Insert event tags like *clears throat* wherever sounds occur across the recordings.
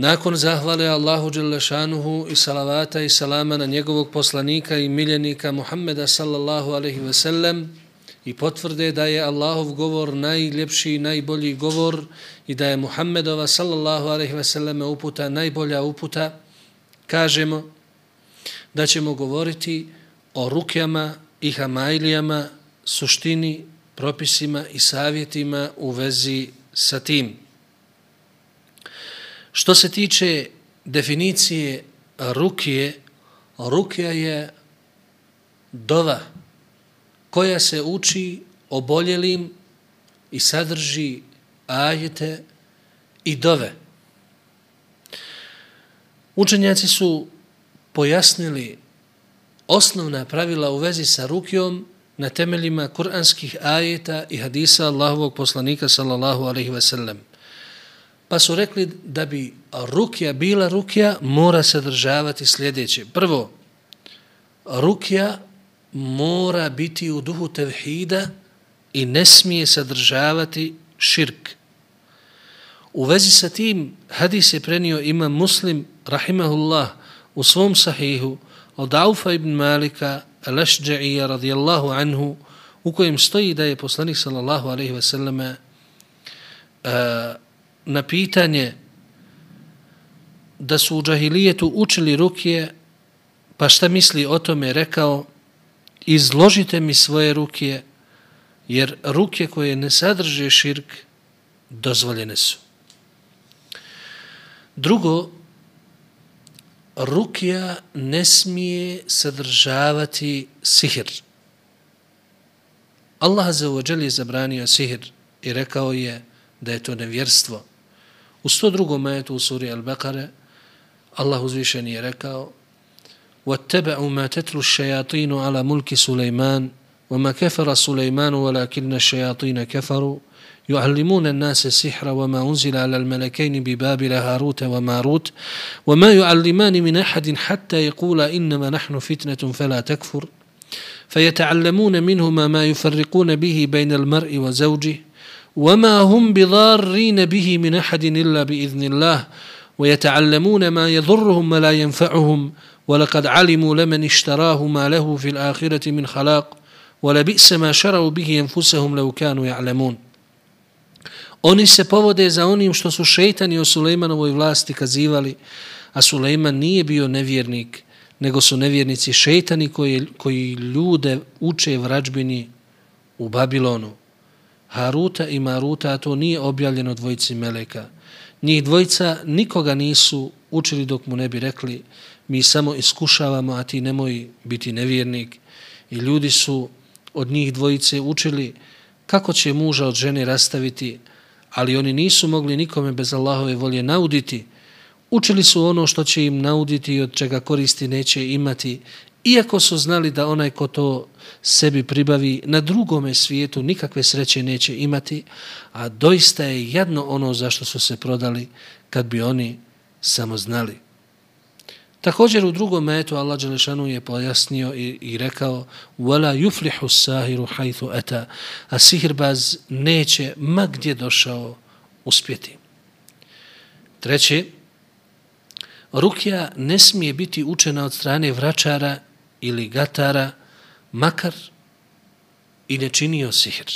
Nakon zahvale Allahu Đelešanuhu i salavata i salama na njegovog poslanika i miljenika Muhammeda sallallahu alaihi ve sellem i potvrde da je Allahov govor najljepši i najbolji govor i da je Muhammedova sallallahu alaihi ve selleme uputa najbolja uputa, kažemo da ćemo govoriti o rukjama i hamajlijama, suštini, propisima i savjetima u vezi sa tim. Što se tiče definicije rukije, rukija je dova koja se uči oboljelim i sadrži ajete i dove. Učenjaci su pojasnili osnovna pravila u vezi sa rukijom na temeljima kuranskih ajeta i hadisa Allahovog poslanika sallallahu alaihi ve sellem. Pa su rekli da bi rukja bila rukja, mora sadržavati sljedeće. Prvo, rukja mora biti u duhu tevhida i ne smije sadržavati širk. U vezi sa tim hadis je prenio ima muslim, rahimahullah, u svom sahihu od Aufa ibn Malika, al-Ashđa'ija radijallahu anhu, u kojem stoji da je poslanik sallallahu alaihi ve selleme uh, eh, na pitanje da su u džahilijetu učili rukije, pa šta misli o tome, rekao, izložite mi svoje rukije, jer ruke koje ne sadrže širk, dozvoljene su. Drugo, rukija ne smije sadržavati sihir. Allah za uvođel je zabranio sihir i rekao je da je to nevjerstvo. U 102. majetu u suri Al-Baqare Allah uzvišen je rekao وَاتَّبَعُوا مَا تَتْلُوا الشَّيَاطِينُ عَلَى مُلْكِ سُلَيْمَانُ وَمَا كَفَرَ سُلَيْمَانُ وَلَكِنَّ الشَّيَاطِينَ كَفَرُوا يعلمون الناس السحر وما أنزل على الملكين ببابل هاروت وماروت وما يعلمان من أحد حتى يقول إنما نحن فتنة فلا تكفر فيتعلمون منهما ما يفرقون به بين المرء وزوجه وما هم بضارين به من أحد إلا بإذن الله ويتعلمون ما يضرهم ولا ينفعهم ولقد علموا لمن اشتراه ما له في الآخرة من خلاق ولبئس ما شروا به أنفسهم لو كانوا يعلمون Oni se povode za onim što su šeitani o Sulejmanovoj vlasti kazivali, a Sulejman nije bio nevjernik, nego su nevjernici šeitani koji, koji ljude uče vrađbini u Babilonu. Haruta i Maruta, a to nije objavljeno dvojici Meleka. Njih dvojica nikoga nisu učili dok mu ne bi rekli mi samo iskušavamo, a ti nemoj biti nevjernik. I ljudi su od njih dvojice učili kako će muža od žene rastaviti, ali oni nisu mogli nikome bez Allahove volje nauditi. Učili su ono što će im nauditi i od čega koristi neće imati, iako su znali da onaj ko to sebi pribavi na drugome svijetu nikakve sreće neće imati, a doista je jedno ono zašto su se prodali kad bi oni samo znali. Također u drugom metu Allah Đelešanu je pojasnio i, i rekao وَلَا يُفْلِحُ السَّاهِرُ حَيْثُ أَتَا A sihirbaz neće ma gdje došao uspjeti. Treće, Rukja ne smije biti učena od strane vračara ili gatara, makar i ne činio sihr.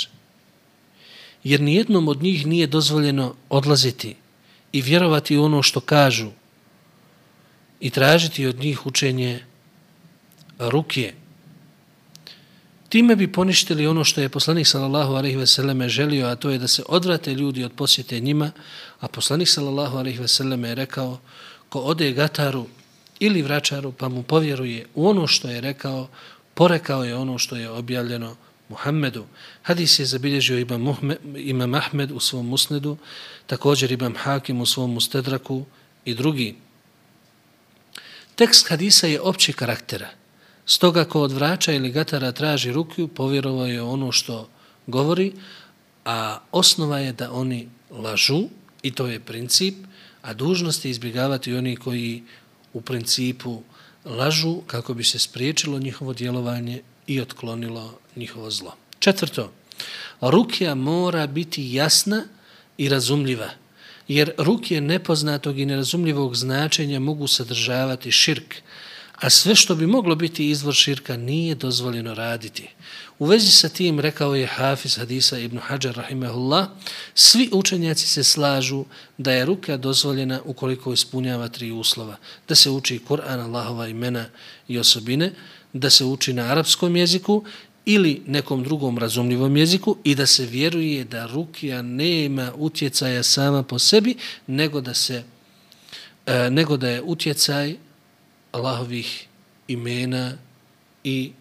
Jer nijednom od njih nije dozvoljeno odlaziti i vjerovati u ono što kažu i tražiti od njih učenje rukje. Time bi poništili ono što je poslanik sallallahu alejhi ve selleme želio, a to je da se odvrate ljudi od posjete njima, a poslanik sallallahu alejhi ve selleme je rekao ko ode gataru ili vračaru pa mu povjeruje u ono što je rekao, porekao je ono što je objavljeno Muhammedu. Hadis je zabilježio Imam, Muhme, Imam Ahmed u svom musnedu, također Imam Hakim u svom mustedraku i drugi. Tekst hadisa je opći karaktera. Stoga ko od vrača ili gatara traži ruku, povjerovao je ono što govori, a osnova je da oni lažu, i to je princip, a dužnost je izbjegavati oni koji u principu lažu kako bi se spriječilo njihovo djelovanje i otklonilo njihovo zlo. Četvrto, rukja mora biti jasna i razumljiva, jer rukje nepoznatog i nerazumljivog značenja mogu sadržavati širk, a sve što bi moglo biti izvor širka nije dozvoljeno raditi. U vezi sa tim rekao je Hafiz Hadisa ibn Hajar rahimahullah, svi učenjaci se slažu da je ruka dozvoljena ukoliko ispunjava tri uslova. Da se uči Kur'an, Allahova imena i osobine, da se uči na arapskom jeziku ili nekom drugom razumljivom jeziku i da se vjeruje da rukija nema utjecaja sama po sebi, nego da se e, nego da je utjecaj Allahovih imena i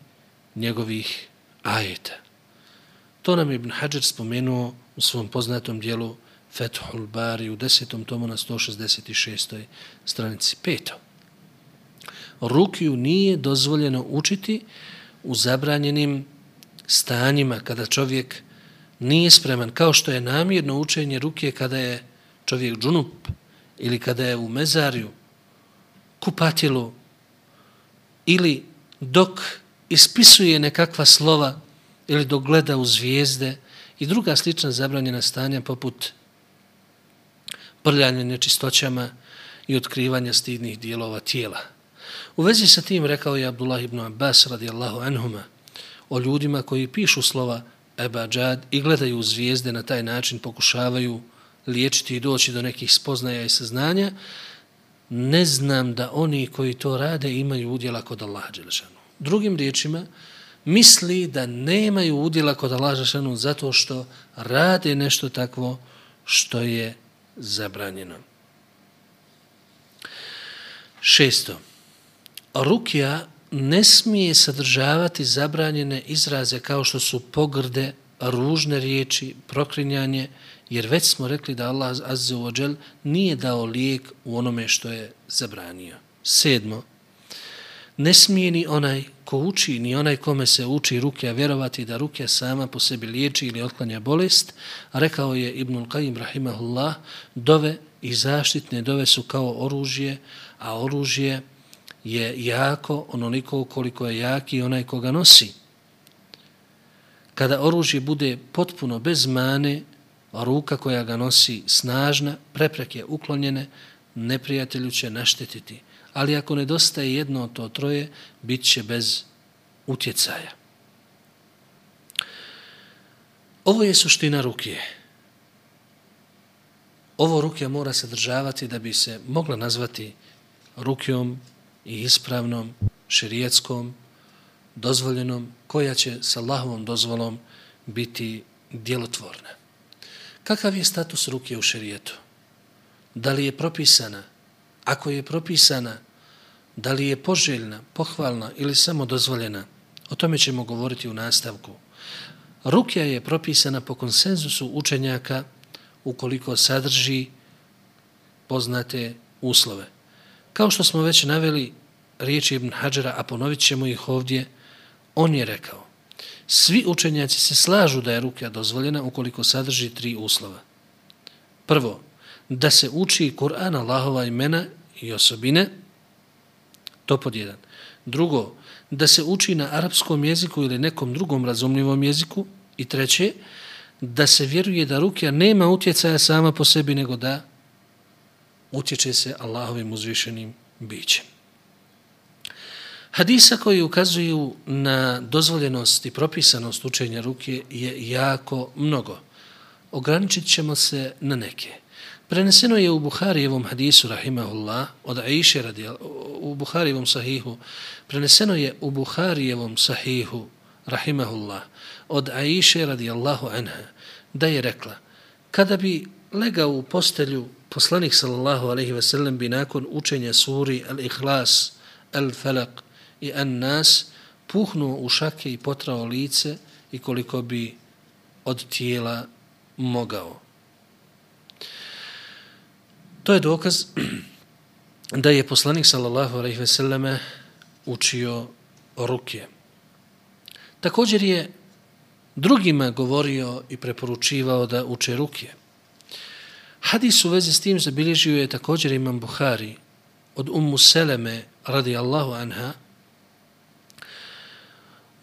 njegovih ajeta. To nam Ibn Hajar spomenuo u svom poznatom dijelu Fethul Bari u desetom tomu na 166. stranici petom. Rukiju nije dozvoljeno učiti u zabranjenim stanjima kada čovjek nije spreman, kao što je namjerno učenje rukije kada je čovjek džunup ili kada je u mezarju, kupatilu ili dok ispisuje nekakva slova ili dok gleda u zvijezde i druga slična zabranjena stanja poput prljanja nečistoćama i otkrivanja stidnih dijelova tijela. U vezi sa tim rekao je Abdullah ibn Abbas radijallahu anhuma o ljudima koji pišu slova Eba Džad i gledaju u zvijezde na taj način pokušavaju liječiti i doći do nekih spoznaja i saznanja, ne znam da oni koji to rade imaju udjela kod Allaha Đelešanu. Drugim riječima, misli da nemaju udjela kod Allaha Đelešanu zato što rade nešto takvo što je zabranjeno. Šesto. Rukija ne smije sadržavati zabranjene izraze kao što su pogrde, ružne riječi, proklinjanje, jer već smo rekli da Allah Azza wa nije dao lijek u onome što je zabranio. Sedmo, ne smije ni onaj ko uči, ni onaj kome se uči ruke, a vjerovati da ruke sama po sebi liječi ili otklanja bolest, rekao je Ibnul Qajim Rahimahullah, dove i zaštitne dove su kao oružje, a oružje je jako onoliko koliko je jaki onaj koga nosi. Kada oružje bude potpuno bez mane, ruka koja ga nosi snažna, prepreke uklonjene, neprijatelju će naštetiti. Ali ako nedostaje jedno od to troje, bit će bez utjecaja. Ovo je suština ruke. Ovo ruke mora se državati da bi se mogla nazvati rukijom i ispravnom, širijetskom, dozvoljenom, koja će sa Allahovom dozvolom biti djelotvorna. Kakav je status ruke u šerijetu? Da li je propisana? Ako je propisana, da li je poželjna, pohvalna ili samo dozvoljena? O tome ćemo govoriti u nastavku. Rukja je propisana po konsenzusu učenjaka ukoliko sadrži poznate uslove. Kao što smo već naveli riječi Ibn Hajara, a ponovit ćemo ih ovdje, on je rekao, svi učenjaci se slažu da je ruka dozvoljena ukoliko sadrži tri uslova. Prvo, da se uči Kur'an Allahova imena i osobine. To pod jedan. Drugo, da se uči na arapskom jeziku ili nekom drugom razumljivom jeziku. I treće, da se vjeruje da rukja nema utjecaja sama po sebi, nego da utječe se Allahovim uzvišenim bićem. Hadisa koji ukazuju na dozvoljenost i propisanost učenja ruke je jako mnogo. Ograničit ćemo se na neke. Preneseno je u Buharijevom hadisu, rahimahullah, od Aisha radi, u Buharijevom sahihu, preneseno je u Buharijevom sahihu, rahimahullah, od Aisha radijallahu anha, da je rekla, kada bi legao u postelju poslanik sallallahu alaihi ve sellem bi nakon učenja suri al-Ikhlas, al-Falaq i en nas puhnuo u šake i potrao lice i koliko bi od tijela mogao. To je dokaz *clears throat* da je poslanik sallallahu alejhi ve selleme učio ruke. Također je drugima govorio i preporučivao da uče ruke. Hadis u vezi s tim zabilježio je također imam Buhari od Ummu Seleme radijallahu anha.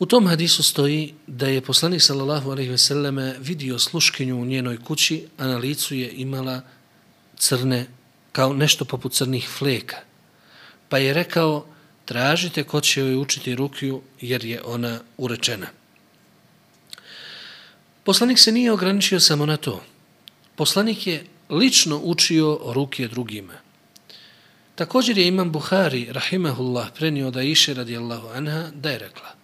U tom hadisu stoji da je poslanik sallallahu alejhi ve selleme vidio sluškinju u njenoj kući, a na licu je imala crne, kao nešto poput crnih fleka. Pa je rekao, tražite ko će joj učiti rukiju, jer je ona urečena. Poslanik se nije ograničio samo na to. Poslanik je lično učio rukije drugima. Također je imam Buhari, rahimahullah, prenio da iše radijallahu anha, da je rekla.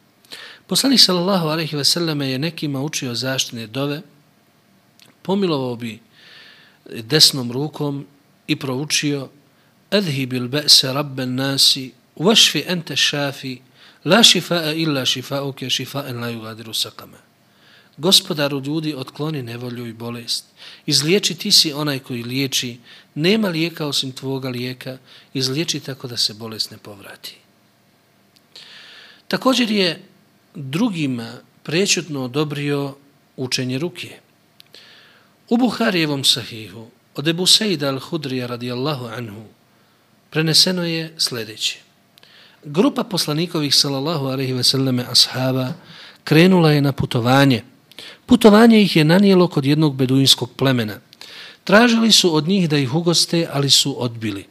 Poslanik sallallahu alaihi ve selleme je nekima učio zaštine dove, pomilovao bi desnom rukom i proučio Adhi bil ba'sa rabben nasi, vašfi ente šafi, la šifa'a illa šifa'uke, šifa'en la yugadiru sakama. Gospodaru ljudi, otkloni nevolju i bolest. Izliječi ti si onaj koji liječi, nema lijeka osim tvoga lijeka, izliječi tako da se bolest ne povrati. Također je drugima prečutno odobrio učenje ruke. U Buharijevom sahihu od Ebu Sejda al-Hudrija radijallahu anhu preneseno je sljedeće. Grupa poslanikovih sallallahu alaihi ve selleme ashaba krenula je na putovanje. Putovanje ih je nanijelo kod jednog beduinskog plemena. Tražili su od njih da ih ugoste, ali su odbili.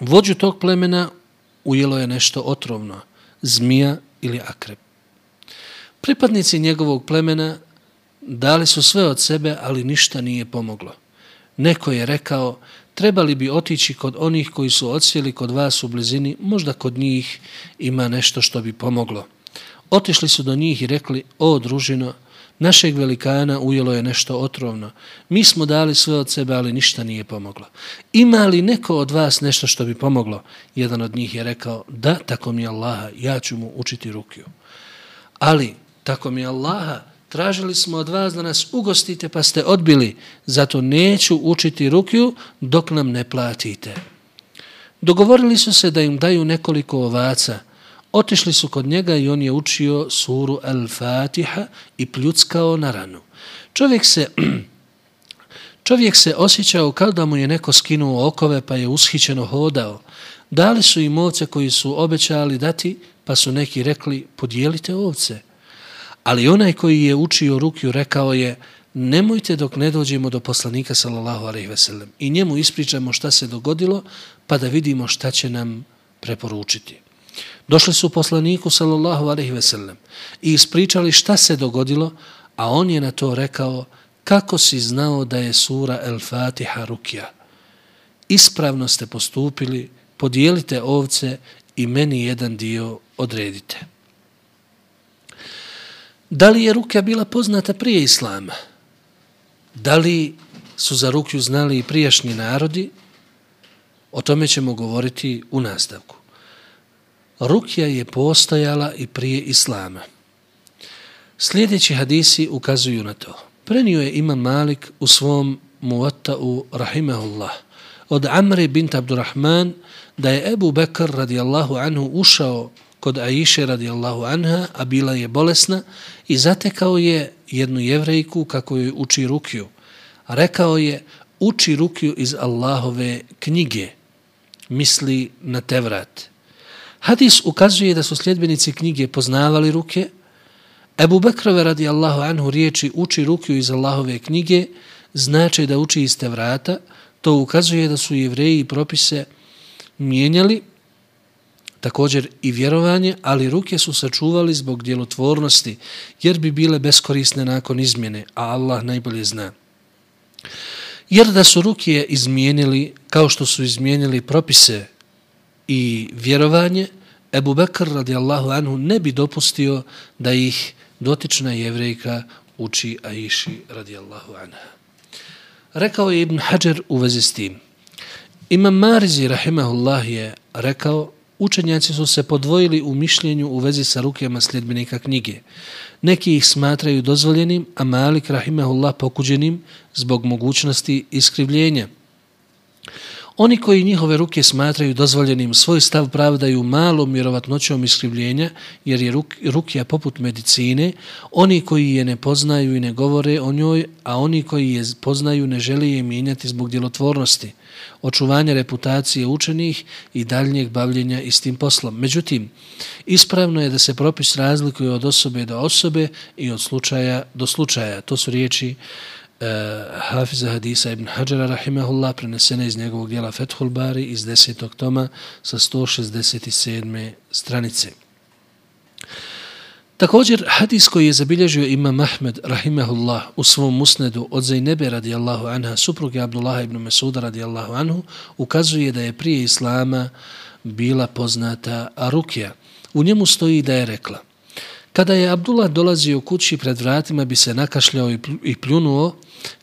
Vođu tog plemena ujelo je nešto otrovno, zmija ili akrep. Pripadnici njegovog plemena dali su sve od sebe, ali ništa nije pomoglo. Neko je rekao, trebali bi otići kod onih koji su odsjeli kod vas u blizini, možda kod njih ima nešto što bi pomoglo. Otišli su do njih i rekli, o družino, našeg velikana ujelo je nešto otrovno. Mi smo dali sve od sebe, ali ništa nije pomoglo. Ima li neko od vas nešto što bi pomoglo? Jedan od njih je rekao, da, tako mi Allaha, ja ću mu učiti rukiju. Ali, tako mi Allaha, tražili smo od vas da nas ugostite pa ste odbili, zato neću učiti rukiju dok nam ne platite. Dogovorili su se da im daju nekoliko ovaca, otišli su kod njega i on je učio suru Al-Fatiha i pljuckao na ranu. Čovjek se, *clears throat* čovjek se osjećao kao da mu je neko skinuo okove pa je ushićeno hodao. Dali su im ovce koji su obećali dati, pa su neki rekli podijelite ovce. Ali onaj koji je učio rukiju rekao je nemojte dok ne dođemo do poslanika sallallahu alejhi ve sellem i njemu ispričamo šta se dogodilo pa da vidimo šta će nam preporučiti. Došli su poslaniku sallallahu alejhi ve sellem i ispričali šta se dogodilo, a on je na to rekao kako si znao da je sura El Fatiha rukija. Ispravno ste postupili, podijelite ovce i meni jedan dio odredite. Da li je ruka bila poznata prije Islama? Da li su za rukju znali i prijašnji narodi? O tome ćemo govoriti u nastavku. Rukja je postojala i prije Islama. Sljedeći hadisi ukazuju na to. Prenio je Imam Malik u svom muvatta'u rahimahullah od Amri bint Abdurrahman da je Ebu Bekr radijallahu anhu ušao kod Aiše radijallahu anha, a bila je bolesna i zatekao je jednu jevrejku kako joj uči rukiju. Rekao je, uči rukiju iz Allahove knjige, misli na Tevrat. Hadis ukazuje da su sljedbenici knjige poznavali ruke. Ebu Bekrove radijallahu anhu riječi uči rukiju iz Allahove knjige, znači da uči iz Tevrata. To ukazuje da su jevreji propise mijenjali, također i vjerovanje, ali ruke su sačuvali zbog djelotvornosti, jer bi bile beskorisne nakon izmjene, a Allah najbolje zna. Jer da su ruke izmijenili kao što su izmijenili propise i vjerovanje, Ebu Bekr radijallahu anhu ne bi dopustio da ih dotična jevrejka uči Aishi radijallahu anha. Rekao je Ibn Hajar u vezi s tim. Imam Marizi rahimahullah je rekao učenjaci su se podvojili u mišljenju u vezi sa rukama sljedbenika knjige. Neki ih smatraju dozvoljenim, a Malik rahimahullah pokuđenim zbog mogućnosti iskrivljenja. Oni koji njihove ruke smatraju dozvoljenim svoj stav pravdaju malom vjerovatnoćom iskrivljenja, jer je ruk, rukija poput medicine, oni koji je ne poznaju i ne govore o njoj, a oni koji je poznaju ne žele je mijenjati zbog djelotvornosti, očuvanja reputacije učenih i daljnjeg bavljenja istim poslom. Međutim, ispravno je da se propis razlikuje od osobe do osobe i od slučaja do slučaja. To su riječi uh, Hafiza Hadisa ibn Hajara rahimahullah prenesene iz njegovog dijela Fethul Bari iz desetog toma sa 167. stranice. Također, hadis koji je zabilježio Imam Ahmed rahimehullah, u svom musnedu od Zaynebe radijallahu anha, supruge Abdullah ibn Mesuda radijallahu anhu, ukazuje da je prije Islama bila poznata Arukija. U njemu stoji da je rekla – Kada je Abdullah dolazio kući pred vratima bi se nakašljao i pljunuo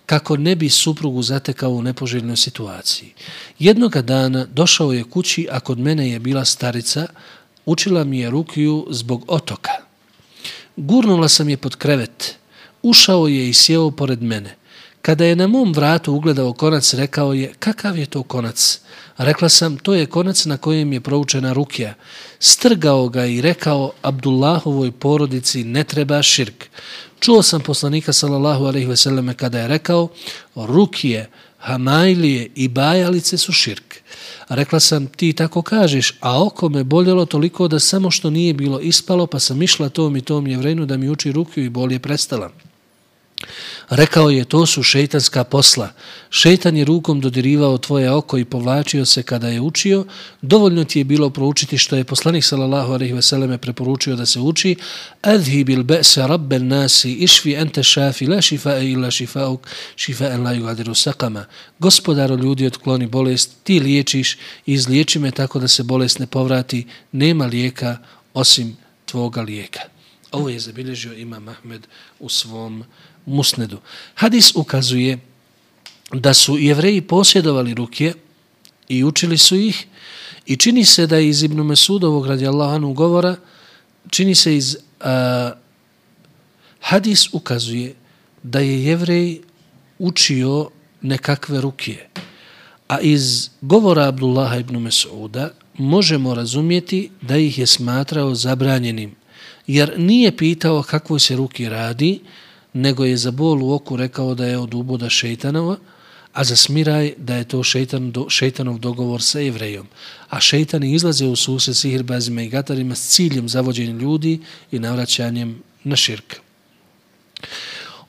kako ne bi suprugu zatekao u nepoželjnoj situaciji. Jednoga dana došao je kući, a kod mene je bila starica, učila mi je rukiju zbog otoka. Gurnula sam je pod krevet, ušao je i sjeo pored mene. Kada je na mom vratu ugledao konac, rekao je, kakav je to konac? Rekla sam, to je konac na kojem je proučena rukija. Strgao ga i rekao, Abdullahovoj porodici ne treba širk. Čuo sam poslanika sallallahu alaihi veseleme kada je rekao, rukije, hamajlije i bajalice su širk. Rekla sam, ti tako kažeš, a oko me boljelo toliko da samo što nije bilo ispalo, pa sam išla tom i tom jevrenu da mi uči ruku i bolje prestala. Rekao je, to su šeitanska posla. Šeitan je rukom dodirivao tvoje oko i povlačio se kada je učio. Dovoljno ti je bilo proučiti što je poslanik sallallahu alejhi ve selleme preporučio da se uči. Adhi bil ba'sa rabbel nasi išfi ente šafi la šifa'a illa šifa'uk šifa'en la yugadiru saqama. Gospodaro ljudi otkloni bolest, ti liječiš i izliječi me tako da se bolest ne povrati. Nema lijeka osim tvoga lijeka. Ovo je zabilježio Imam Ahmed u svom musnedu. Hadis ukazuje da su jevreji posjedovali ruke i učili su ih i čini se da iz Ibnu Mesudovog radi anhu govora, čini se iz a, hadis ukazuje da je jevrej učio nekakve ruke. A iz govora Abdullaha ibn Mesuda možemo razumjeti da ih je smatrao zabranjenim, jer nije pitao kako se ruki radi, nego je za bol u oku rekao da je od uboda šeitanova, a za smiraj da je to šeitan, do, šeitanov dogovor sa evrejom. A šeitani izlaze u suse sihirbazima i gatarima s ciljem zavođenja ljudi i navraćanjem na širk.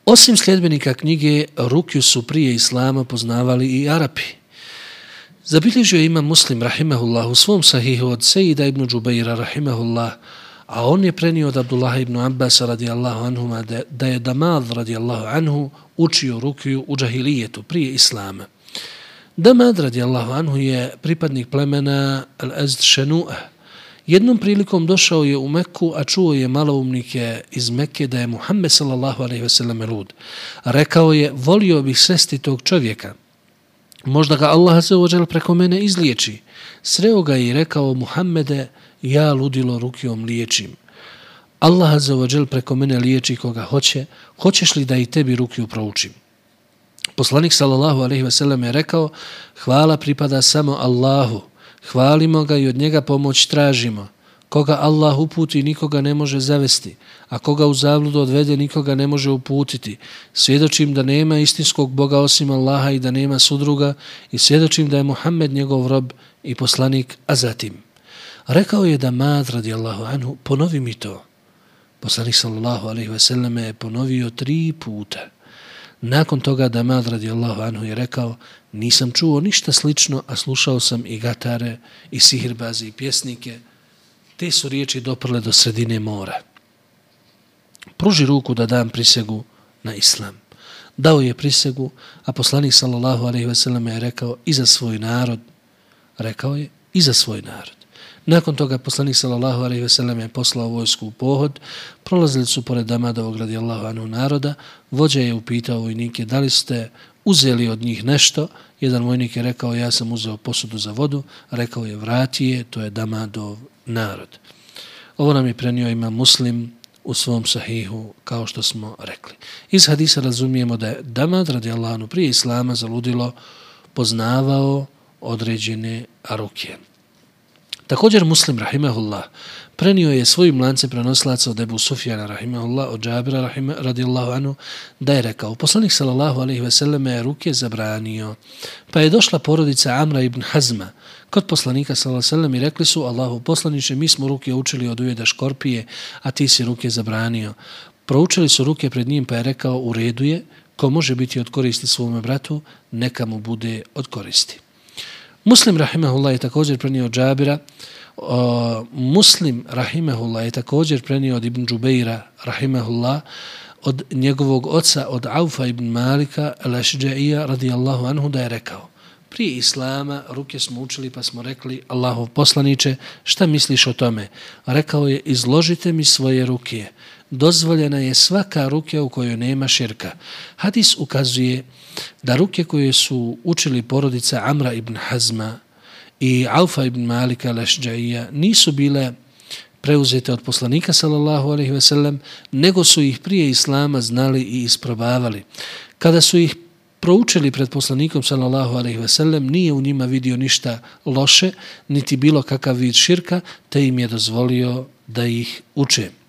Osim sljedbenika knjige, rukju su prije Islama poznavali i Arapi. Zabilježio ima muslim, rahimahullah, u svom sahihu od Sejida ibn Džubeira, rahimahullah, A on je prenio od Abdullah ibn Abbas radijallahu anhuma da je Damad radijallahu anhu učio rukiju u džahilijetu prije Islama. Damad radijallahu anhu je pripadnik plemena Al-Azd Šenu'a. Jednom prilikom došao je u Meku, a čuo je maloumnike iz Mekke da je Muhammed sallallahu alaihi wasallam lud. Rekao je, volio bih sesti tog čovjeka. Možda ga Allah se ođel preko mene izliječi. Sreo ga i rekao Muhammede, ja ludilo rukijom liječim. Allah za ođel preko mene liječi koga hoće, hoćeš li da i tebi rukiju proučim? Poslanik sallallahu alaihi ve sellem je rekao, hvala pripada samo Allahu, hvalimo ga i od njega pomoć tražimo. Koga Allah uputi, nikoga ne može zavesti, a koga u zavludu odvede, nikoga ne može uputiti. Svjedočim da nema istinskog Boga osim Allaha i da nema sudruga i svjedočim da je Muhammed njegov rob i poslanik, a zatim Rekao je da Mad radijallahu anhu, ponovi mi to. Poslanik sallallahu alaihi wasallam je ponovio tri puta. Nakon toga da Mad radijallahu anhu je rekao, nisam čuo ništa slično, a slušao sam i gatare, i sihirbaze, i pjesnike. Te su riječi doprle do sredine mora. Pruži ruku da dam prisegu na islam. Dao je prisegu, a poslanik sallallahu alaihi wasallam je rekao i za svoj narod. Rekao je i za svoj narod. Nakon toga poslanik sallallahu alejhi ve sellem je poslao vojsku u pohod. Prolazili su pored Damadovog radijallahu anhu naroda. Vođa je upitao vojnike da li ste uzeli od njih nešto. Jedan vojnik je rekao ja sam uzeo posudu za vodu. Rekao je vrati je, to je Damadov narod. Ovo nam je prenio ima muslim u svom sahihu, kao što smo rekli. Iz hadisa razumijemo da je Damad radijallahu anhu prije Islama zaludilo poznavao određene ruke. Također muslim, rahimahullah, prenio je svojim lance prenoslaca od Ebu Sufjana, rahimahullah, od Džabira, rahime, radijallahu anu, da je rekao, poslanik sallallahu alaihi ve selleme je ruke zabranio. Pa je došla porodica Amra ibn Hazma, kod poslanika sallallahu alaihi ve sellem i rekli su, Allahu poslaniče, mi smo ruke učili od ujeda škorpije, a ti si ruke zabranio. Proučili su ruke pred njim, pa je rekao, u redu je, ko može biti od koristi svome bratu, neka mu bude od koristi. Muslim rahimehullah je također prenio od Džabira, o, Muslim rahimehullah je također prenio od Ibn Džubeira rahimehullah, od njegovog oca, od Aufa ibn Malika, al-Ashđaija radijallahu anhu, da je rekao, prije Islama ruke smo učili pa smo rekli, Allahov poslaniče, šta misliš o tome? Rekao je, izložite mi svoje ruke, dozvoljena je svaka ruke u kojoj nema širka. Hadis ukazuje da ruke koje su učili porodica Amra ibn Hazma i Alfa ibn Malika Lešđaija nisu bile preuzete od poslanika sallallahu alaihi ve sellem, nego su ih prije Islama znali i isprobavali. Kada su ih proučili pred poslanikom sallallahu alaihi ve sellem, nije u njima vidio ništa loše, niti bilo kakav vid širka, te im je dozvolio da ih uče.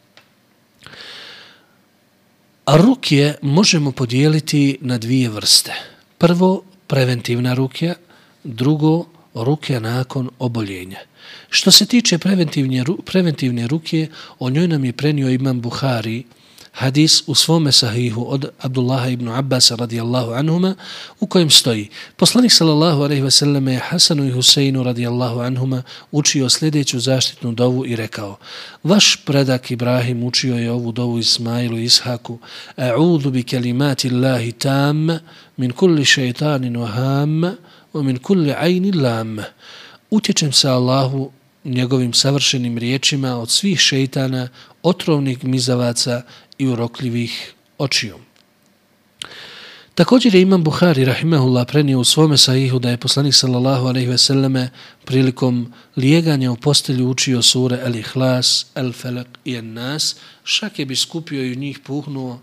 A rukje možemo podijeliti na dvije vrste. Prvo, preventivna rukja, drugo, rukja nakon oboljenja. Što se tiče preventivne, preventivne rukje, o njoj nam je prenio imam Buhari, hadis u svome sahihu od Abdullaha ibn Abbas radijallahu anhuma u kojem stoji poslanik sallallahu alejhi ve selleme je Hasanu i Huseinu radijallahu anhuma učio sljedeću zaštitnu dovu i rekao vaš predak Ibrahim učio je ovu dovu Ismailu i Ishaku. A'udhu bi kalimati Allahi tam min kulli šeitanin vaham wa min kulli ajni lam. Utječem se Allahu njegovim savršenim riječima od svih šeitana, otrovnih mizavaca i urokljivih očiju. Također je Imam Buhari, rahimahullah, prenio u svome sahihu da je poslanik sallallahu alaihi ve selleme prilikom lijeganja u postelju učio sure El Ihlas, El Felak i En Nas, šak je bi skupio i u njih puhnuo,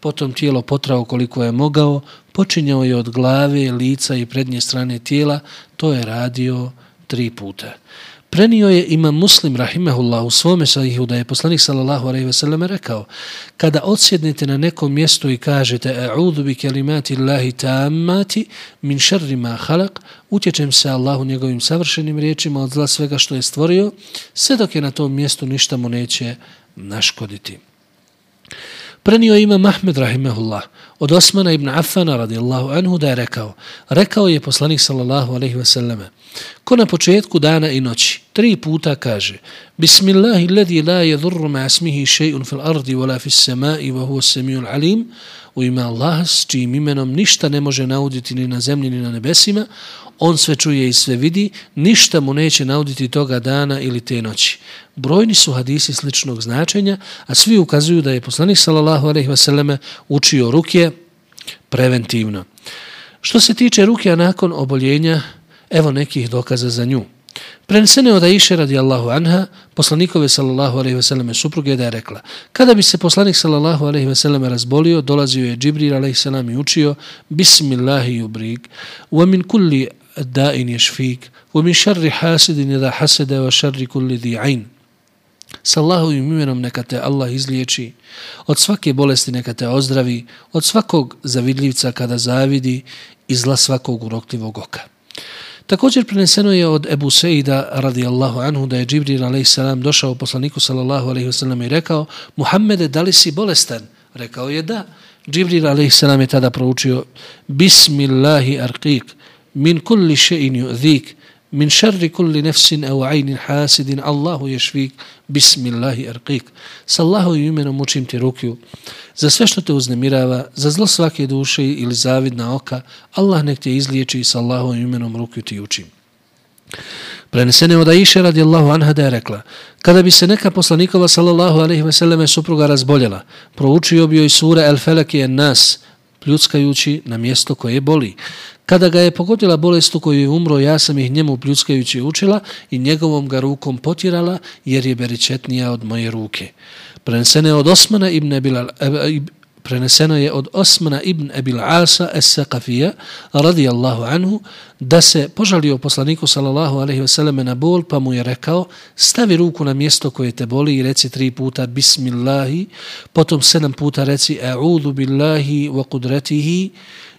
potom tijelo potrao koliko je mogao, počinjao je od glave, lica i prednje strane tijela, to je radio tri puta. Prenio je imam muslim rahimehullah u svome sahihu da je poslanik sallallahu alaihi ve selleme rekao kada odsjednete na nekom mjestu i kažete a'udhu bi kelimati Allahi ta'ammati min šarri ma halak utječem se Allahu njegovim savršenim riječima od zla svega što je stvorio sve dok je na tom mjestu ništa mu neće naškoditi. Prenio ima Mahmed rahimehullah od Osmana ibn Affana radijallahu anhu da je rekao, rekao je poslanik sallallahu alaihi ve selleme, ko na početku dana i noći tri puta kaže, Bismillahi ladhi la yadurru ma asmihi še'un fil ardi wala fis samai wa huwa samiul alim, u ime Allaha s čijim imenom ništa ne može nauditi ni na zemlji ni na nebesima, on sve čuje i sve vidi, ništa mu neće nauditi toga dana ili te noći. Brojni su hadisi sličnog značenja, a svi ukazuju da je poslanik sallallahu alejhi ve selleme učio ruke preventivno. Što se tiče ruke nakon oboljenja, evo nekih dokaza za nju. Prenesene od Aisha radijallahu anha, poslanikove sallallahu alaihi ve selleme supruge da je rekla, kada bi se poslanik sallallahu alaihi ve selleme razbolio, dolazio je Džibril alaihi selam i učio, Bismillahi yubrik, wa min kulli da'in ješfik, wa min šarri hasidin idha hasede, wa šarri kulli di'ain. S Allahovim imenom neka te Allah izliječi, od svake bolesti neka te ozdravi, od svakog zavidljivca kada zavidi i zla svakog urokljivog oka. Također preneseno je od Ebu Sejda radijallahu anhu da je Džibril a.s. došao poslaniku sallallahu a.s. i rekao Muhammede, da li si bolestan? Rekao je da. Džibril a.s. je tada proučio Bismillahi arqik min kulli še'in ju'zik min šarri kulli nefsin au ajnin hasidin Allahu ješvik Bismillahi arqik sa Allahovim imenom učim ti rukju. Za sve što te uznemirava za zlo svake duše ili zavidna oka Allah nek te izliječi sa Allahovim imenom rukju ti učim. Prenesene od Aisha radijallahu anha da je rekla, kada bi se neka poslanikova sallallahu alaihi ve selleme supruga razboljela, proučio bi joj sura El Felek i Nas, pljuckajući na mjesto koje boli. Kada ga je pogodila bolest u koju je umro, ja sam ih njemu pljuckajući učila i njegovom ga rukom potirala jer je beričetnija od moje ruke. Prenesene od Osmana ibn Bilal, preneseno je od Osmana ibn Ebil Asa Es-Sakafija radijallahu anhu da se požalio poslaniku sallallahu alaihi wasallam na bol pa mu je rekao stavi ruku na mjesto koje te boli i reci tri puta bismillahi potom sedam puta reci a'udhu billahi wa kudretihi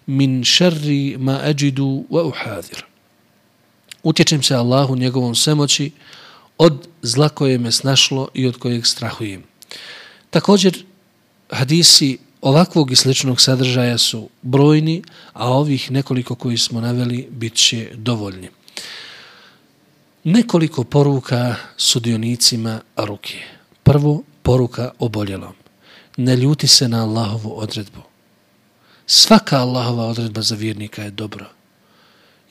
min šerri ma ajidu wa uhadir utječem se Allahu njegovom semoći od zla koje me snašlo i od kojeg strahujem također hadisi ovakvog i sličnog sadržaja su brojni, a ovih nekoliko koji smo naveli bit će dovoljni. Nekoliko poruka sudionicima ruke. Prvo, poruka oboljelom. Ne ljuti se na Allahovu odredbu. Svaka Allahova odredba za vjernika je dobro.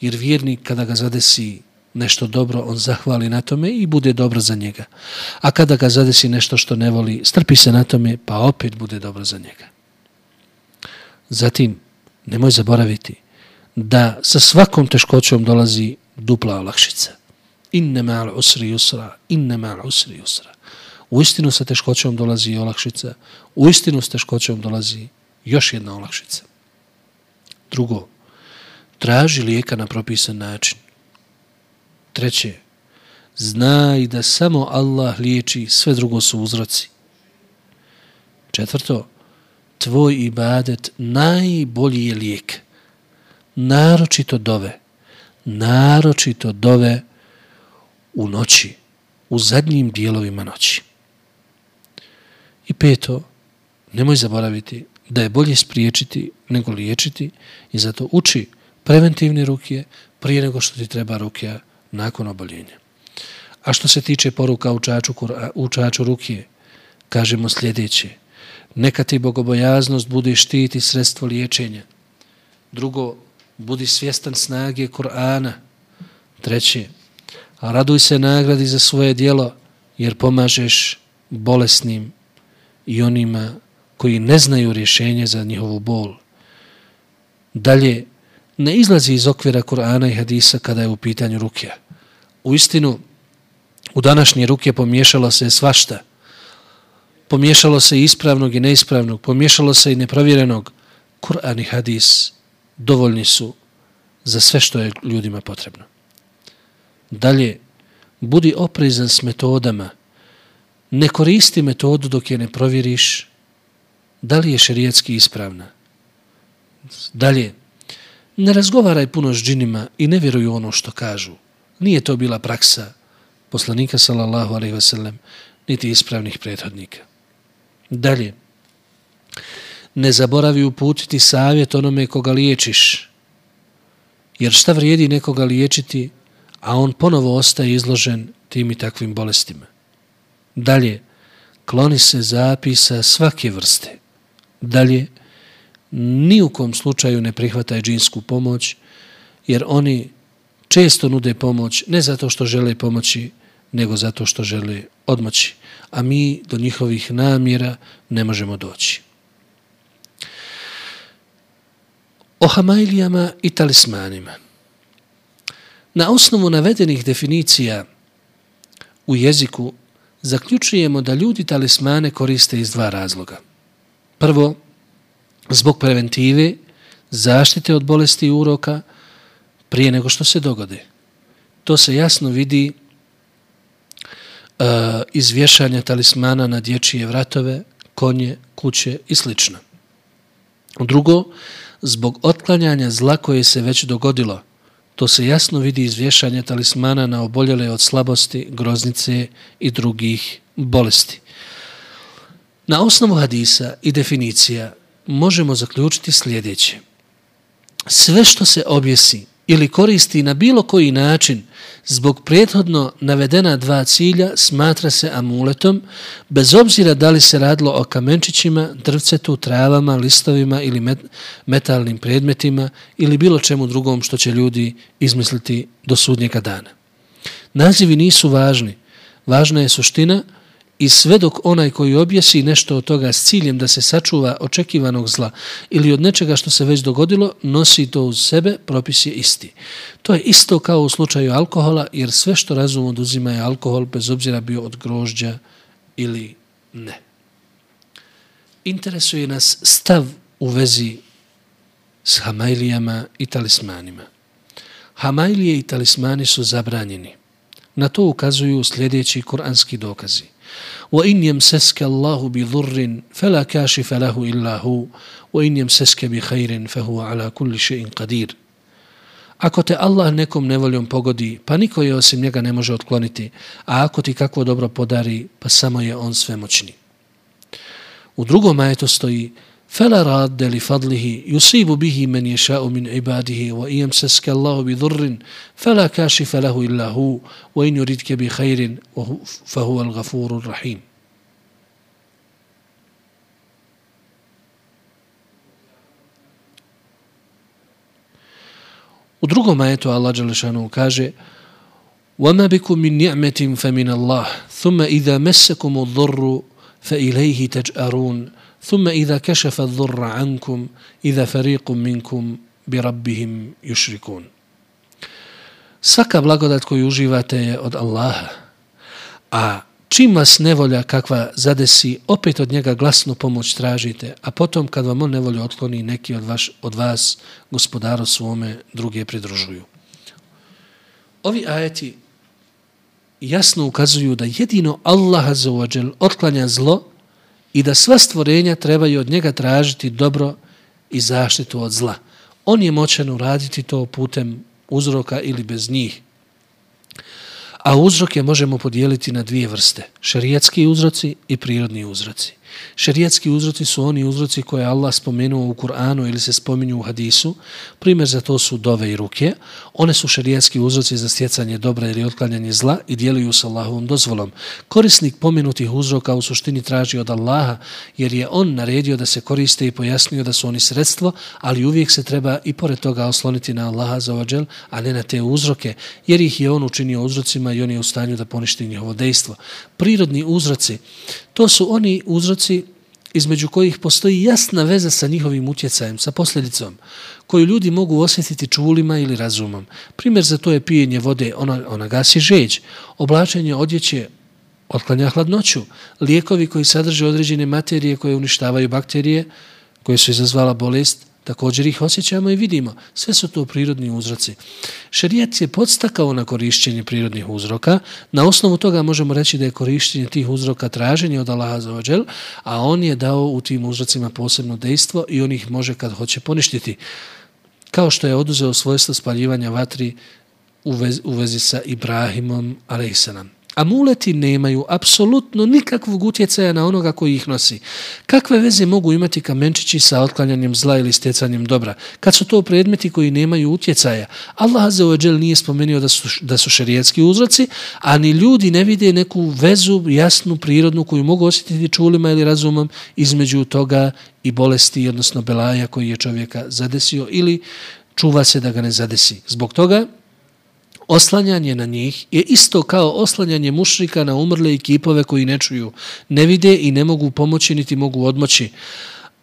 Jer vjernik kada ga zadesi nešto dobro, on zahvali na tome i bude dobro za njega. A kada ga zadesi nešto što ne voli, strpi se na tome, pa opet bude dobro za njega. Zatim, nemoj zaboraviti da sa svakom teškoćom dolazi dupla olakšica. Inne ma'al usri usra, inne ma'al usri usra. U istinu sa teškoćom dolazi olakšica, u istinu sa teškoćom dolazi još jedna olakšica. Drugo, traži lijeka na propisan način. Treće, znaj da samo Allah liječi, sve drugo su uzroci. Četvrto, tvoj ibadet najbolji je lijek. Naročito dove. Naročito dove u noći, u zadnjim dijelovima noći. I peto, nemoj zaboraviti da je bolje spriječiti nego liječiti i zato uči preventivne rukije prije nego što ti treba rukija nakon oboljenja. A što se tiče poruka učaču, učaču rukije, kažemo sljedeće – Neka ti bogobojaznost bude štiti sredstvo liječenja. Drugo, budi svjestan snage Kur'ana. Treće, raduj se nagradi za svoje dijelo jer pomažeš bolesnim i onima koji ne znaju rješenje za njihovu bol. Dalje, ne izlazi iz okvira Kur'ana i hadisa kada je u pitanju rukja. U istinu, u današnje ruke pomiješalo se svašta – pomiješalo se ispravnog i neispravnog, pomiješalo se i neprovjerenog, Kur'an i hadis dovoljni su za sve što je ljudima potrebno. Dalje, budi oprezan s metodama, ne koristi metodu dok je ne provjeriš da li je šerijetski ispravna. Dalje, ne razgovaraj puno s džinima i ne vjeruju ono što kažu. Nije to bila praksa poslanika sallallahu alaihi wasallam, niti ispravnih prethodnika. Dalje, ne zaboravi uputiti savjet onome koga liječiš, jer šta vrijedi nekoga liječiti, a on ponovo ostaje izložen tim i takvim bolestima. Dalje, kloni se zapisa svake vrste. Dalje, ni u kom slučaju ne prihvataj džinsku pomoć, jer oni često nude pomoć ne zato što žele pomoći, nego zato što žele odmoći, a mi do njihovih namjera ne možemo doći. O hamajlijama i talismanima. Na osnovu navedenih definicija u jeziku zaključujemo da ljudi talismane koriste iz dva razloga. Prvo, zbog preventive, zaštite od bolesti i uroka prije nego što se dogode. To se jasno vidi e, uh, izvješanja talismana na dječije vratove, konje, kuće i sl. Drugo, zbog otklanjanja zla koje se već dogodilo, To se jasno vidi iz vješanja talismana na oboljele od slabosti, groznice i drugih bolesti. Na osnovu hadisa i definicija možemo zaključiti sljedeće. Sve što se objesi ili koristi na bilo koji način zbog prethodno navedena dva cilja smatra se amuletom, bez obzira da li se radilo o kamenčićima, drvcetu, travama, listovima ili metalnim predmetima ili bilo čemu drugom što će ljudi izmisliti do sudnjega dana. Nazivi nisu važni. Važna je suština, i sve dok onaj koji objesi nešto od toga s ciljem da se sačuva očekivanog zla ili od nečega što se već dogodilo, nosi to uz sebe, propis je isti. To je isto kao u slučaju alkohola, jer sve što razum oduzima je alkohol, bez obzira bio od grožđa ili ne. Interesuje nas stav u vezi s hamajlijama i talismanima. Hamajlije i talismani su zabranjeni. Na to ukazuju sljedeći kuranski dokazi. وإن يمسسك الله بضر فلا كاشف له إلا هو وإن يمسسك بخير فهو على كل شيء قدير Ako te Allah nekom nevoljom pogodi, pa niko je osim njega ne može otkloniti, a ako ti kakvo dobro podari, pa samo je on svemoćni. U drugom ajetu stoji فلا راد لفضله. يصيب به من يشاء من عباده وإن يمسسك الله بضر فلا كاشف له إلا هو وإن يريدك بخير فهو الغفور الرحيم. U drugom ajetu Allah Đalešanu kaže وَمَا بِكُم مِّن نِعْمَةٍ فَمِنَ اللَّهِ ثُمَّ إِذَا مَسَّكُمُ الضُّرُّ فَإِلَيْهِ تَجْأَرُونَ ثم إذا كشف الضر عنكم إذا فريق منكم بربهم يشركون Svaka blagodat koju uživate je od Allaha, a čim vas nevolja kakva zadesi, opet od njega glasnu pomoć tražite, a potom kad vam on nevolju otkloni, neki od, vaš, od vas, gospodaro svome, druge pridružuju. Ovi ajeti jasno ukazuju da jedino Allah otklanja zlo i da sva stvorenja trebaju od njega tražiti dobro i zaštitu od zla. On je moćan uraditi to putem uzroka ili bez njih. A uzroke možemo podijeliti na dvije vrste, šarijetski uzroci i prirodni uzroci. Šerijatski uzroci su oni uzroci koje Allah spomenuo u Kur'anu ili se spominju u hadisu. Primjer za to su dove i ruke. One su šerijatski uzroci za stjecanje dobra ili otklanjanje zla i djeluju s Allahovom dozvolom. Korisnik pomenutih uzroka u suštini traži od Allaha jer je on naredio da se koriste i pojasnio da su oni sredstvo, ali uvijek se treba i pored toga osloniti na Allaha za ovađel, a ne na te uzroke, jer ih je on učinio uzrocima i on je u stanju da poništi njihovo dejstvo. Prirodni uzroci, to su oni uzroci između kojih postoji jasna veza sa njihovim utjecajem, sa posljedicom, koju ljudi mogu osjetiti čulima ili razumom. Primjer za to je pijenje vode, ona, ona gasi žeđ, oblačenje odjeće, otklanja hladnoću, lijekovi koji sadrže određene materije koje uništavaju bakterije, koje su izazvala bolest, Također ih osjećamo i vidimo. Sve su to prirodni uzroci. Šerijet je podstakao na korišćenje prirodnih uzroka. Na osnovu toga možemo reći da je korišćenje tih uzroka traženje od Allaha za ođel, a on je dao u tim uzrocima posebno dejstvo i on ih može kad hoće poništiti. Kao što je oduzeo svojstvo spaljivanja vatri u vezi, u vezi sa Ibrahimom, alaihissalam. Amuleti nemaju apsolutno nikakvog utjecaja na onoga koji ih nosi. Kakve veze mogu imati kamenčići sa otklanjanjem zla ili stjecanjem dobra? Kad su to predmeti koji nemaju utjecaja? Allah Azza wa Jal nije spomenuo da su, da su šerijetski uzroci, a ni ljudi ne vide neku vezu jasnu, prirodnu koju mogu osjetiti čulima ili razumom između toga i bolesti, odnosno belaja koji je čovjeka zadesio ili čuva se da ga ne zadesi. Zbog toga oslanjanje na njih je isto kao oslanjanje mušrika na umrle i kipove koji ne čuju, ne vide i ne mogu pomoći niti mogu odmoći.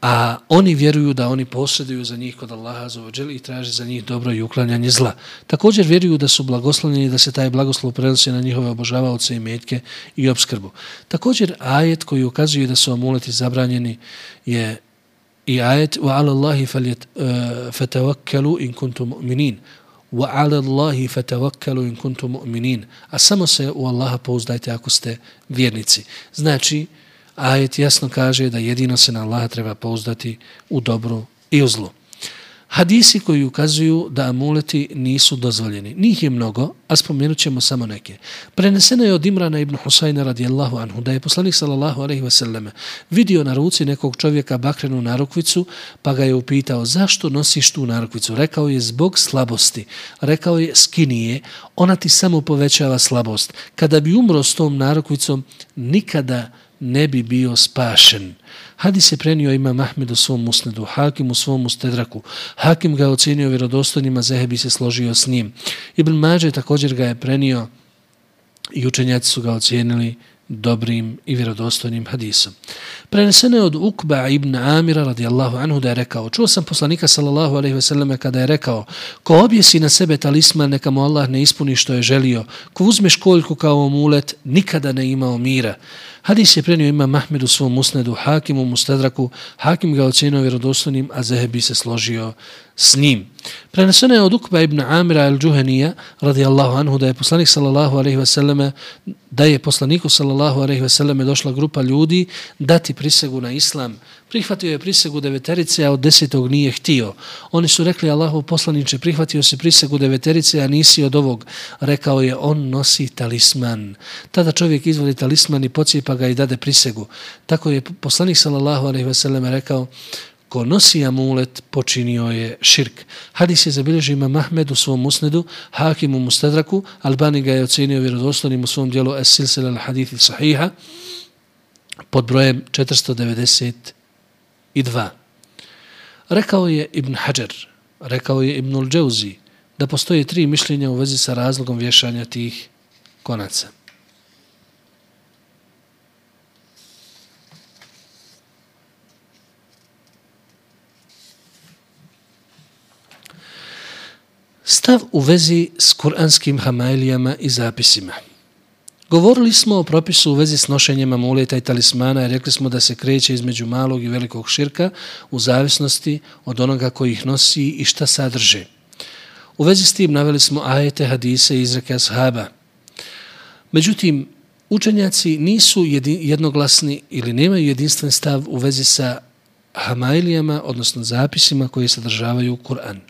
A oni vjeruju da oni posreduju za njih kod Allaha azovađeli i traže za njih dobro i uklanjanje zla. Također vjeruju da su blagoslovljeni da se taj blagoslov prenosi na njihove obožavaoce i metke i obskrbu. Također ajet koji ukazuje da su amuleti zabranjeni je i ajet وَعَلَى اللَّهِ فَتَوَكَّلُوا إِن كُنْتُمْ مُؤْمِنِينَ wa ala Allahi fatawakkalu in kuntum mu'minin. A samo se u Allaha pouzdajte ako ste vjernici. Znači, ajet jasno kaže da jedino se na Allaha treba pouzdati u dobru i u zlu. Hadisi koji ukazuju da amuleti nisu dozvoljeni. Njih je mnogo, a spomenut ćemo samo neke. Preneseno je od Imrana ibn Husayna radijallahu anhu da je poslanik sallallahu alaihi wasallam vidio na ruci nekog čovjeka bakrenu narukvicu pa ga je upitao zašto nosiš tu narukvicu. Rekao je zbog slabosti. Rekao je skinije, ona ti samo povećava slabost. Kada bi umro s tom narukvicom, nikada ne bi bio spašen. Hadis se prenio ima Mahmed u svom musnedu, Hakim u svom mustedraku. Hakim ga ocenio vjerodostojnima, Zehebi se složio s njim. Ibn Mađe također ga je prenio i učenjaci su ga ocijenili dobrim i vjerodostojnim hadisom. Preneseno je od Ukba ibn Amira radijallahu anhu da je rekao, čuo sam poslanika sallallahu alaihi ve selleme kada je rekao, ko objesi na sebe talisman, neka mu Allah ne ispuni što je želio, ko uzme školjku kao amulet, nikada ne imao mira. Hadis je prenio ima Mahmed u svom musnedu, Hakim u Mustadraku, Hakim ga ocenio vjerodostojnim, a Zehebi se složio s njim. Preneseno je od Ukba ibn Amira al-Džuhenija, radijallahu anhu, da je poslanik sallallahu alaihi ve da je poslaniku sallallahu alaihi ve došla grupa ljudi dati prisegu na islam. Prihvatio je prisegu deveterice, a od desetog nije htio. Oni su rekli Allahu poslaniče, prihvatio se prisegu deveterice, a nisi od ovog. Rekao je, on nosi talisman. Tada čovjek izvoli talisman i pocijepa ga i dade prisegu. Tako je poslanik sallallahu alaihi ve rekao, ko nosi amulet počinio je širk. Hadis je zabilježio ima Mahmed u svom musnedu, Hakim u Mustadraku, Albani ga je ocenio vjerodostojnim u svom dijelu Es Silsel al Hadithi Sahiha pod brojem 492. Rekao je Ibn Hajar, rekao je Ibn Al-Džauzi, da postoje tri mišljenja u vezi sa razlogom vješanja tih konaca. Stav u vezi s kuranskim hamailijama i zapisima. Govorili smo o propisu u vezi s nošenjem amuleta i talismana i rekli smo da se kreće između malog i velikog širka u zavisnosti od onoga koji ih nosi i šta sadrže. U vezi s tim naveli smo ajete, hadise i izreke ashaba. Međutim, učenjaci nisu jednoglasni ili nemaju jedinstven stav u vezi sa hamailijama, odnosno zapisima koji sadržavaju Kur'an.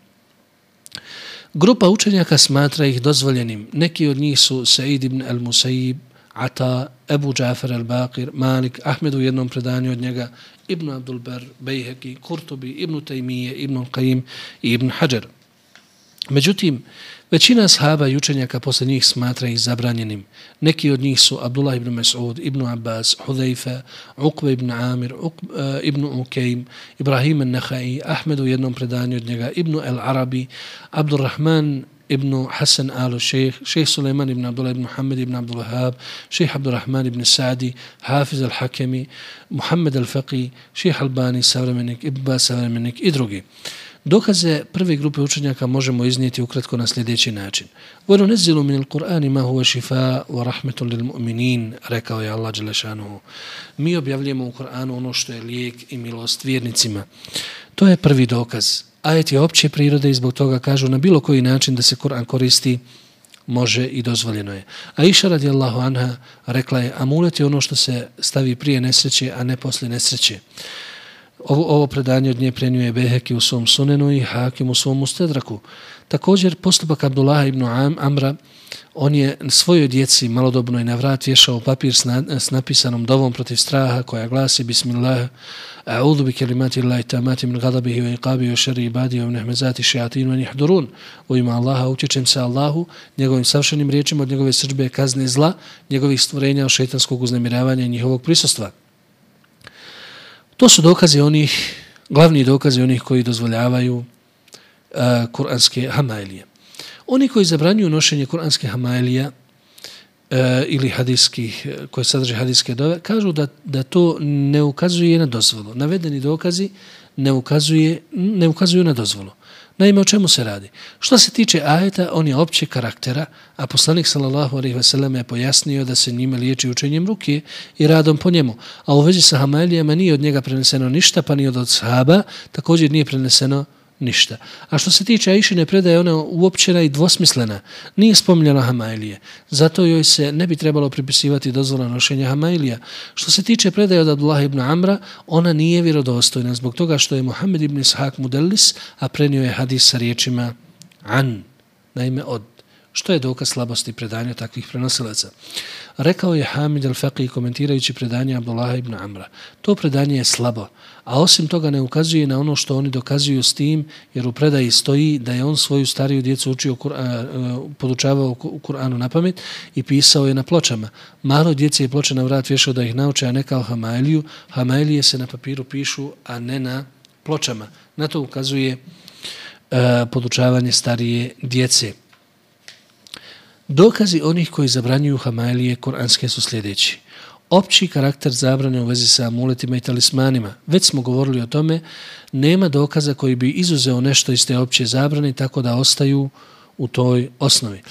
Grupa učenjaka smatra ih dozvoljenim. Neki od njih su Sa'id ibn al-Musayyib, Ata, Ebu Džafer al-Baqir, Malik, Ahmed u jednom predanju od njega, Ibn Abdulber, Bejheki, Kurtobi, Ibn Taymiye, Ibn Qayyim i Ibn Hajar. Međutim, većina sahaba i učenjaka posle njih smatra ih zabranjenim. Neki od njih su Abdullah ibn Mas'ud, ibn Abbas, Hudejfe, Uqba ibn Amir, Uqb, uh, ibn Ukejm, Ibrahim al-Nakhai, Ahmed u jednom predanju od njega, ibn al-Arabi, Abdurrahman ibn Hasan al-Sheikh, Sheikh Suleiman ibn Abdullah ibn Muhammad ibn Abdul Wahab, Sheikh Abdurrahman ibn Sa'di, Hafiz al-Hakemi, Muhammad al-Faqi, Sheikh Albani, savremenik, Ibba savremenik i drugi. Dokaze prve grupe učenjaka možemo iznijeti ukratko na sljedeći način. Vero nezilu min il-Qur'ani ma huwa šifa wa rahmetu lil mu'minin, rekao je Allah Đelešanuhu. Mi objavljujemo u Kur'anu ono što je lijek i milost vjernicima. To je prvi dokaz. Ajet je opće prirode i zbog toga kažu na bilo koji način da se Kur'an koristi može i dozvoljeno je. A iša radijallahu anha rekla je amulet je ono što se stavi prije nesreće, a ne poslije nesreće. Ovo, ovo predanje od nje prenjuje Beheki u svom sunenu i Hakim u svom ustedraku. Također postupak Abdullah ibn Am, Amra, on je svojoj djeci malodobnoj na vrat vješao papir s, na, s napisanom dovom protiv straha koja glasi Bismillah, a'udhu bi kelimati Allahi tamati min gadabihi wa iqabi wa šari ibadi wa nehmezati šiatinu wa nihdurun. U ima Allaha utječem se Allahu, njegovim savšenim riječima od njegove srđbe kazne zla, njegovih stvorenja od šetanskog uznemiravanja i njihovog prisustva. To su dokazi onih, glavni dokazi onih koji dozvoljavaju uh, kuranske hamailije. Oni koji zabranjuju nošenje kuranske hamailija uh, ili hadijskih, uh, koje sadrže hadijske dove, kažu da, da to ne ukazuje na dozvolu. Navedeni dokazi ne, ukazuje, ne ukazuju na dozvolu. Naime, o čemu se radi? Što se tiče ajeta, on je opće karaktera, a poslanik sallallahu alaihi ve sellem je pojasnio da se njime liječi učenjem ruke i radom po njemu. A u vezi sa Hamelijama nije od njega preneseno ništa, pa ni od od sahaba, također nije preneseno ništa. A što se tiče Aishine predaje, ona uopćena i dvosmislena. Nije spominjala Hamailije. Zato joj se ne bi trebalo pripisivati dozvola nošenja Hamailija. Što se tiče predaje od Abdullah ibn Amra, ona nije vjerodostojna zbog toga što je Muhammed ibn Ishaq Mudellis, a prenio je hadis sa riječima an, naime od što je dokaz slabosti predanja takvih prenosilaca. Rekao je Hamid al-Faqih komentirajući predanje Abdullaha ibn Amra. To predanje je slabo, a osim toga ne ukazuje na ono što oni dokazuju s tim, jer u predaji stoji da je on svoju stariju djecu učio, e, e, podučavao u Kur'anu na pamet i pisao je na pločama. Malo djece je ploče na vrat vješao da ih nauče, a ne kao Hamailiju. Hamailije se na papiru pišu, a ne na pločama. Na to ukazuje e, podučavanje starije djece. Dokazi onih koji zabranjuju Hamailije Koranske su sljedeći. Opći karakter zabrane u vezi sa amuletima i talismanima. Već smo govorili o tome, nema dokaza koji bi izuzeo nešto iz te opće zabrane tako da ostaju u toj osnovi.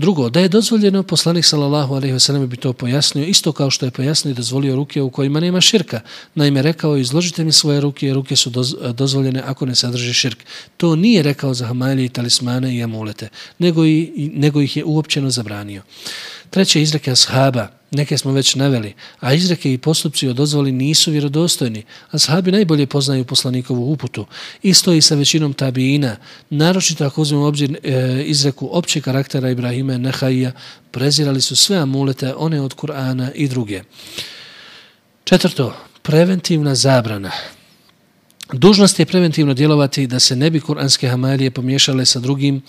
Drugo, da je dozvoljeno, poslanik sallallahu alejhi ve sellem bi to pojasnio, isto kao što je pojasnio i dozvolio ruke u kojima nema širka. Naime, rekao je, izložite mi svoje ruke, ruke su dozvoljene ako ne sadrži širk. To nije rekao za hamalje i talismane i amulete, nego, i, nego ih je uopćeno zabranio. Treće izreke ashaba, neke smo već naveli, a izreke i postupci o dozvoli nisu vjerodostojni. Ashabi najbolje poznaju poslanikovu uputu. Isto i sa većinom tabijina, naročito ako uzmemo obzir e, izreku općeg karaktera Ibrahima Nehaija, prezirali su sve amulete, one od Kur'ana i druge. Četvrto, preventivna zabrana. Dužnost je preventivno djelovati da se ne bi kuranske hamalije pomiješale sa drugim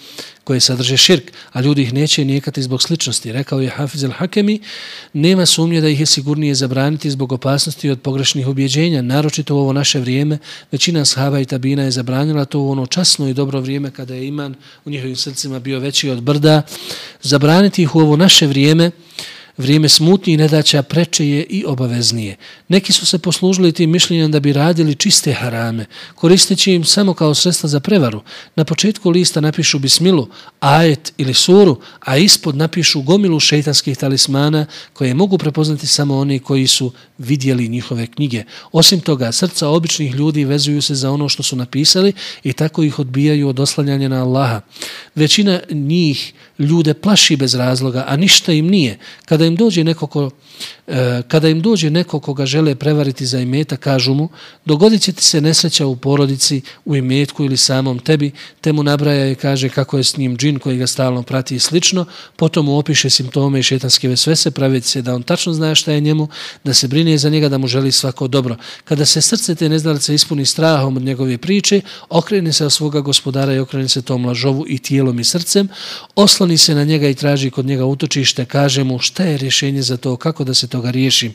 koje sadrže širk, a ljudi ih neće nijekati zbog sličnosti. Rekao je Hafiz al-Hakemi, nema sumnje da ih je sigurnije zabraniti zbog opasnosti od pogrešnih objeđenja, naročito u ovo naše vrijeme. Većina shaba i tabina je zabranila to u ono časno i dobro vrijeme kada je iman u njihovim srcima bio veći od brda. Zabraniti ih u ovo naše vrijeme, vrijeme i nedaća preče je i obaveznije. Neki su se poslužili tim mišljenjem da bi radili čiste harame, koristeći im samo kao sredstva za prevaru. Na početku lista napišu bismilu, ajet ili suru, a ispod napišu gomilu šeitanskih talismana koje mogu prepoznati samo oni koji su vidjeli njihove knjige. Osim toga, srca običnih ljudi vezuju se za ono što su napisali i tako ih odbijaju od oslanjanja na Allaha. Većina njih ljude plaši bez razloga, a ništa im nije. Kada im dođe neko ko, e, kada im dođe neko koga žele prevariti za imeta, kažu mu, dogodit će ti se nesreća u porodici, u imetku ili samom tebi, te mu nabraja i kaže kako je s njim džin koji ga stalno prati i slično, potom mu opiše simptome i šetanske vesvese, praviti se da on tačno zna šta je njemu, da se brine za njega, da mu želi svako dobro. Kada se srce te neznalice ispuni strahom od njegove priče, okrene se od svoga gospodara i okrene se tom lažovu i tijelom i srcem, osloni se na njega i traži kod njega utočište, kaže mu šta je rješenje za to, kako da se toga riješim,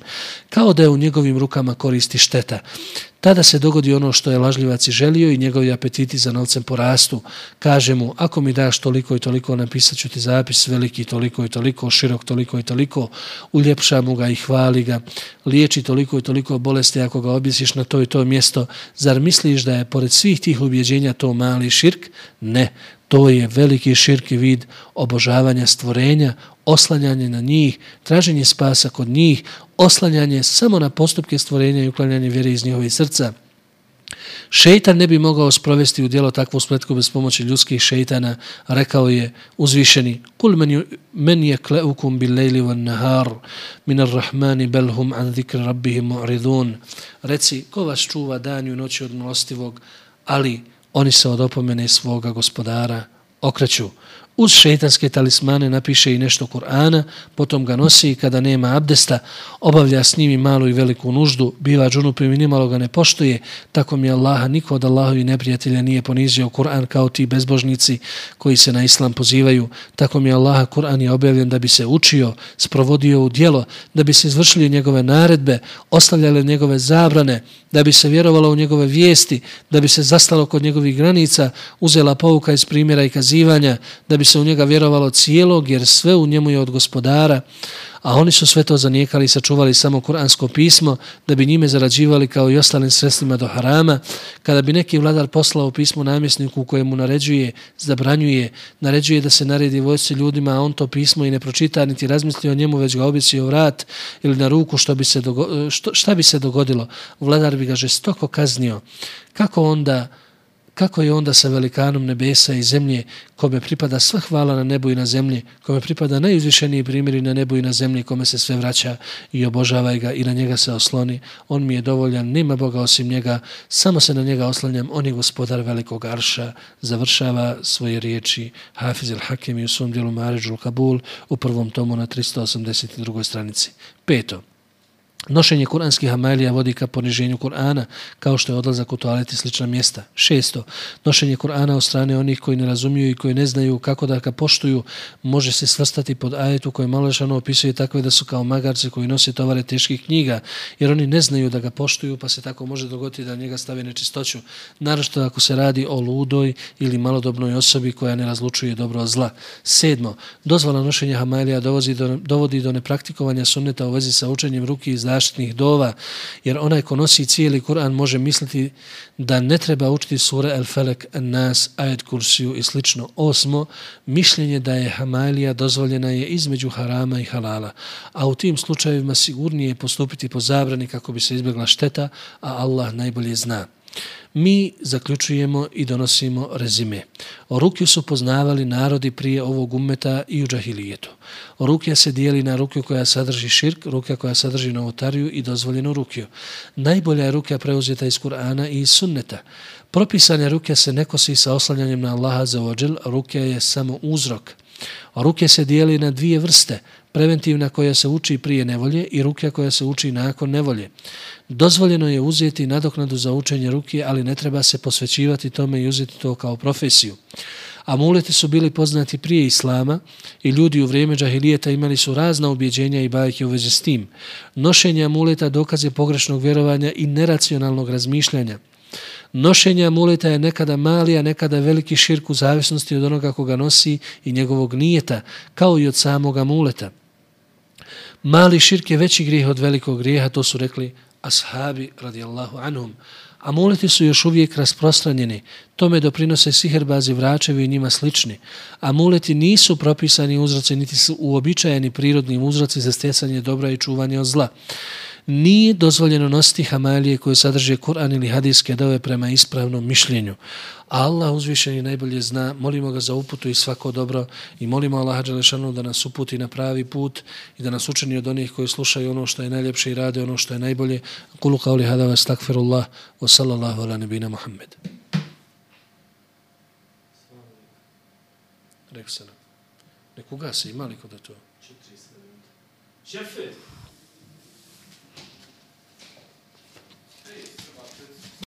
kao da je u njegovim rukama koristi šteta. Tada se dogodi ono što je lažljivac i želio i njegovi apetiti za novcem porastu. Kaže mu, ako mi daš toliko i toliko, napisat ću ti zapis veliki toliko i toliko, širok toliko i toliko, uljepša mu ga i hvali ga, liječi toliko i toliko bolesti ako ga objesiš na to i to mjesto. Zar misliš da je pored svih tih ubjeđenja to mali širk? Ne, to je veliki širki vid obožavanja stvorenja, oslanjanje na njih, traženje spasa kod njih, oslanjanje samo na postupke stvorenja i uklanjanje vjere iz njihovih srca. Šeitan ne bi mogao sprovesti u dijelo takvu spletku bez pomoći ljudskih šeitana, rekao je uzvišeni Kul men je kleukum bil lejli van nahar minar rahmani belhum an zikr rabbihim mu'ridun. Reci, ko vas čuva danju noći od milostivog, ali oni se od opomene svoga gospodara okreću uz šeitanske talismane napiše i nešto Kur'ana, potom ga nosi kada nema abdesta, obavlja s njimi malu i veliku nuždu, biva džunupim i nimalo ga ne poštuje, tako mi Allaha niko od Allahovi neprijatelja nije ponizio Kur'an kao ti bezbožnici koji se na islam pozivaju, tako mi Allaha Kur'an je objavljen da bi se učio, sprovodio u dijelo, da bi se izvršili njegove naredbe, ostavljale njegove zabrane, da bi se vjerovalo u njegove vijesti, da bi se zastalo kod njegovih granica, uzela pouka iz primjera i kazivanja, da bi se u njega vjerovalo cijelog, jer sve u njemu je od gospodara, a oni su sve to zanijekali i sačuvali samo kuransko pismo, da bi njime zarađivali kao i ostalim sredstvima do harama. Kada bi neki vladar poslao pismo namjesniku kojemu naređuje, zabranjuje, naređuje da se naredi vojci ljudima, a on to pismo i ne pročita, niti razmisli o njemu, već ga obisio vrat ili na ruku, što bi se dogo, što, šta bi se dogodilo? Vladar bi ga žestoko kaznio. Kako onda kako je onda sa velikanom nebesa i zemlje, kome pripada sva hvala na nebu i na zemlji, kome pripada najuzvišeniji primjeri na nebu i na zemlji, kome se sve vraća i obožava ga i na njega se osloni. On mi je dovoljan, nema Boga osim njega, samo se na njega oslanjam, on je gospodar velikog arša, završava svoje riječi Hafiz al-Hakim i u svom dijelu Maređul Kabul u prvom tomu na 382. stranici. Peto. Nošenje kuranskih amelija vodi ka poniženju Kur'ana, kao što je odlazak u toalet i slična mjesta. Šesto, nošenje Kur'ana od strane onih koji ne razumiju i koji ne znaju kako da ga poštuju, može se svrstati pod ajetu koje malešano opisuje takve da su kao magarci koji nose tovare teških knjiga, jer oni ne znaju da ga poštuju, pa se tako može dogoditi da njega stave nečistoću. naročito ako se radi o ludoj ili malodobnoj osobi koja ne razlučuje dobro od zla. Sedmo, dozvola nošenja hamelija dovodi do, dovodi do nepraktikovanja sunneta u vezi sa učenjem ruki i zaštitnih dova, jer onaj ko nosi cijeli Kur'an može misliti da ne treba učiti sure El Felek, Nas, Ayed Kursiju i slično. Osmo, mišljenje da je Hamalija dozvoljena je između harama i halala, a u tim slučajevima sigurnije je postupiti po zabrani kako bi se izbjegla šteta, a Allah najbolje zna mi zaključujemo i donosimo rezime. Rukju su poznavali narodi prije ovog ummeta i u džahilijetu. Rukja se dijeli na rukju koja sadrži širk, rukja koja sadrži novotariju i dozvoljenu rukju. Najbolja je rukja preuzeta iz Kur'ana i iz sunneta. Propisanje rukja se ne kosi sa oslanjanjem na Allaha za ođel, rukja je samo uzrok. Ruke se dijeli na dvije vrste, preventivna koja se uči prije nevolje i rukja koja se uči nakon nevolje. Dozvoljeno je uzeti nadoknadu za učenje ruke, ali ne treba se posvećivati tome i uzeti to kao profesiju. Amuleti su bili poznati prije Islama i ljudi u vrijeme džahilijeta imali su razna ubjeđenja i bajke u vezi s tim. Nošenje amuleta dokaz je pogrešnog vjerovanja i neracionalnog razmišljanja. Nošenje amuleta je nekada mali, a nekada veliki širk u zavisnosti od onoga koga nosi i njegovog nijeta, kao i od samog amuleta. Mali širk je veći grijeh od velikog grijeha, to su rekli ashabi radijallahu anhum. Amuleti su još uvijek rasprostranjeni, tome doprinose siherbazi vračevi i njima slični. Amuleti nisu propisani uzroci, niti su uobičajeni prirodni uzroci za stjecanje dobra i čuvanje od zla nije dozvoljeno nositi hamalije koje sadrže Kur'an ili hadijske dove prema ispravnom mišljenju. Allah uzvišeni najbolje zna, molimo ga za uputu i svako dobro i molimo Allaha Đelešanu da nas uputi na pravi put i da nas učini od onih koji slušaju ono što je najljepše i rade ono što je najbolje. Kulu kao li hada vas takfirullah wa sallallahu ala nebina Muhammed. Rekao se nam. Nekoga se imali kod to? Šefe!